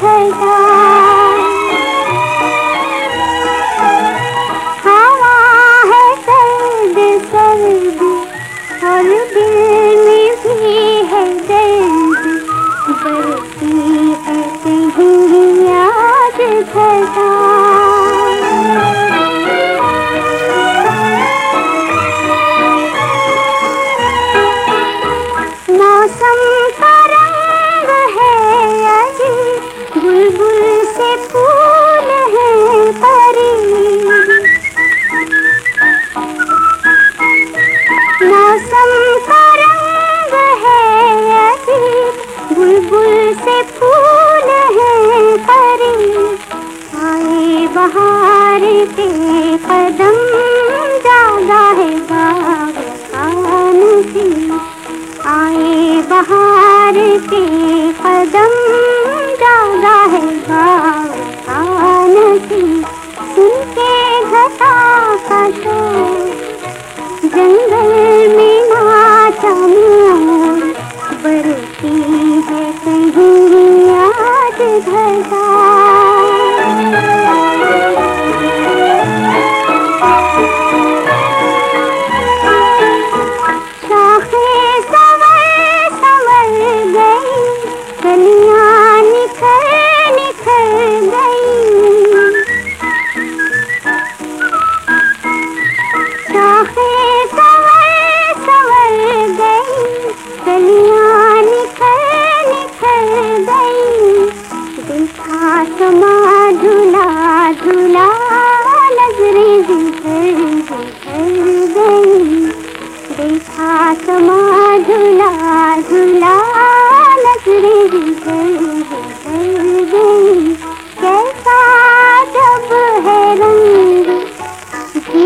最大 फूल है परी? बुलबुल से फूल है परी। आए बहार के कदम, ज़्यादा है कदम, ज़्यादा है